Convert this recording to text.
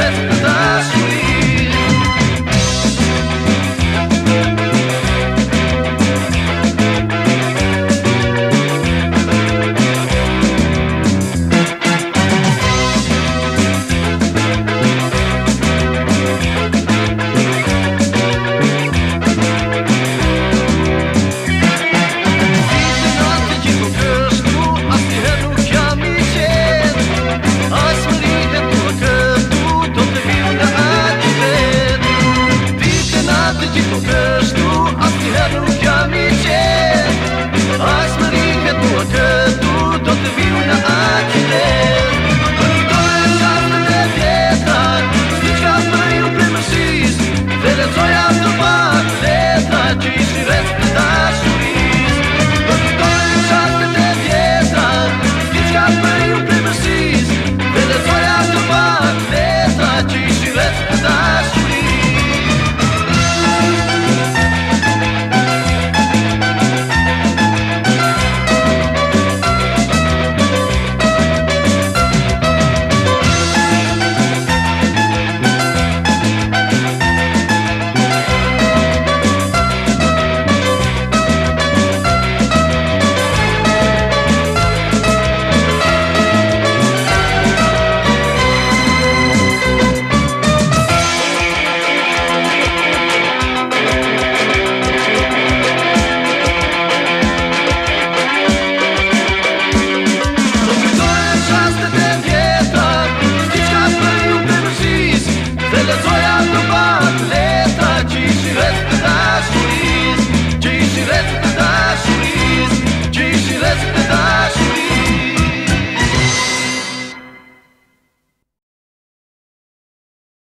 Let's go.